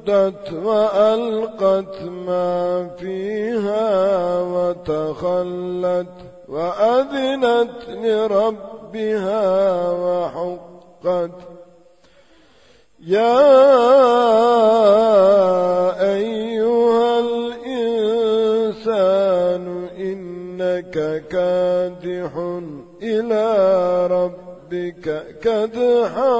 مدت وألقت ما فيها وتخلت وأذنت لربها وحقت. يا أيها الإنسان إنك كادح إلى ربك كدحا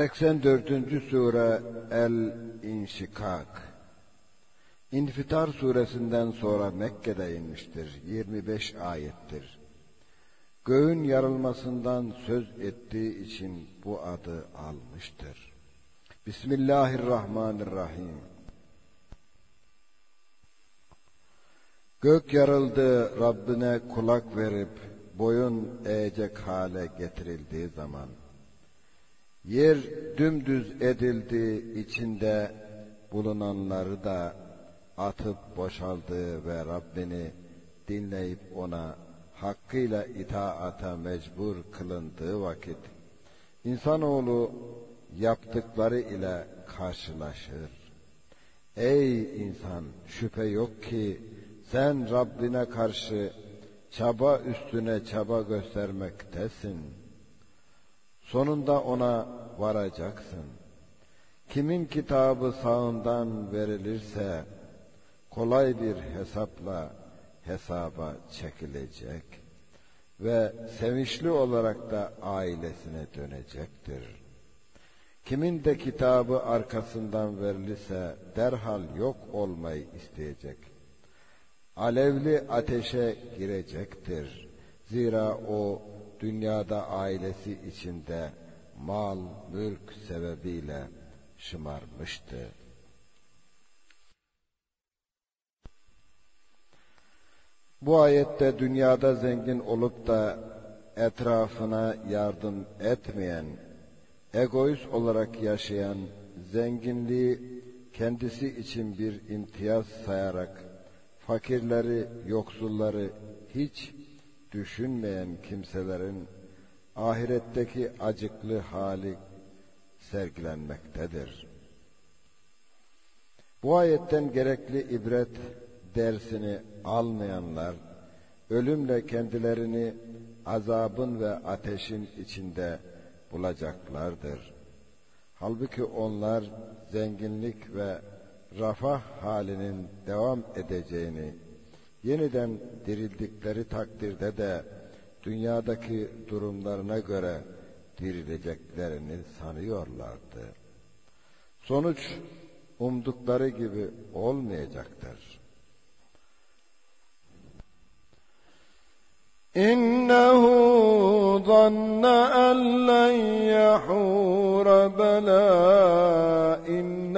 Seksen dördüncü sure El-İnşikak İnfitar suresinden sonra Mekke'de inmiştir. 25 ayettir. Göğün yarılmasından söz ettiği için bu adı almıştır. Bismillahirrahmanirrahim. Gök yarıldı Rabbine kulak verip boyun eğecek hale getirildiği zaman. Yer dümdüz edildi içinde bulunanları da atıp boşaldığı ve Rabbini dinleyip ona hakkıyla itaata mecbur kılındığı vakit insanoğlu yaptıkları ile karşılaşır. Ey insan şüphe yok ki sen Rabbine karşı çaba üstüne çaba göstermektesin. Sonunda ona varacaksın. Kimin kitabı sağından verilirse kolay bir hesapla hesaba çekilecek ve sevinçli olarak da ailesine dönecektir. Kimin de kitabı arkasından verilirse derhal yok olmayı isteyecek. Alevli ateşe girecektir. Zira o dünyada ailesi içinde mal, mülk sebebiyle şımarmıştı. Bu ayette dünyada zengin olup da etrafına yardım etmeyen, egoist olarak yaşayan, zenginliği kendisi için bir imtiyaz sayarak fakirleri, yoksulları hiç düşünmeyen kimselerin ahiretteki acıklı hali sergilenmektedir. Bu ayetten gerekli ibret dersini almayanlar ölümle kendilerini azabın ve ateşin içinde bulacaklardır. Halbuki onlar zenginlik ve rafah halinin devam edeceğini, yeniden dirildikleri takdirde de dünyadaki durumlarına göre dirileceklerini sanıyorlardı. Sonuç umdukları gibi olmayacaktır. إنه ظن أن لن يحور بلى إن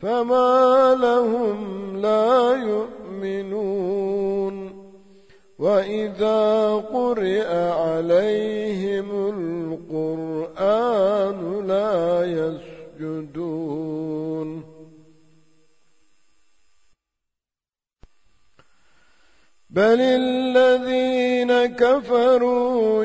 فما لهم لا يؤمنون وإذا قرئ عليهم القرآن لا يسجدون بل الذين كفروا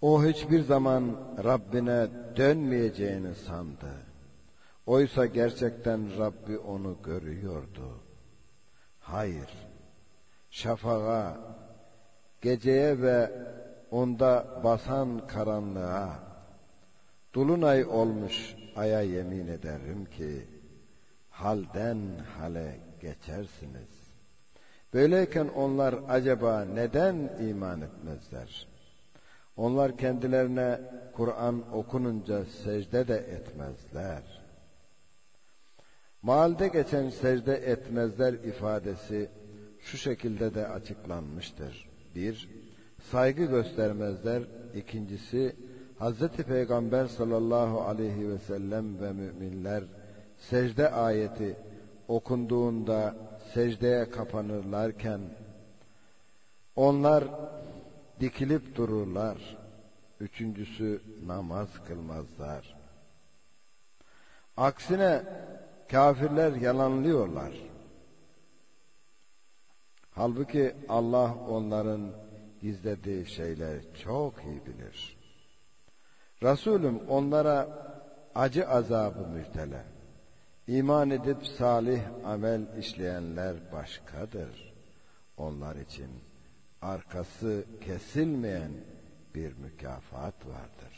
O hiçbir zaman Rabbine dönmeyeceğini sandı. Oysa gerçekten Rabbi onu görüyordu. Hayır, şafağa, geceye ve onda basan karanlığa, dolunay olmuş aya yemin ederim ki halden hale geçersiniz. Böyleyken onlar acaba neden iman etmezler? Onlar kendilerine Kur'an okununca secde de etmezler. Malde geçen secde etmezler ifadesi şu şekilde de açıklanmıştır. Bir, saygı göstermezler. İkincisi, Hazreti Peygamber sallallahu aleyhi ve sellem ve müminler secde ayeti okunduğunda secdeye kapanırlarken onlar dikilip dururlar. Üçüncüsü namaz kılmazlar. Aksine kafirler yalanlıyorlar. Halbuki Allah onların gizlediği şeyleri çok iyi bilir. Resulüm onlara acı azabı müjdele. İman edip salih amel işleyenler başkadır. Onlar için arkası kesilmeyen bir mükafat vardır.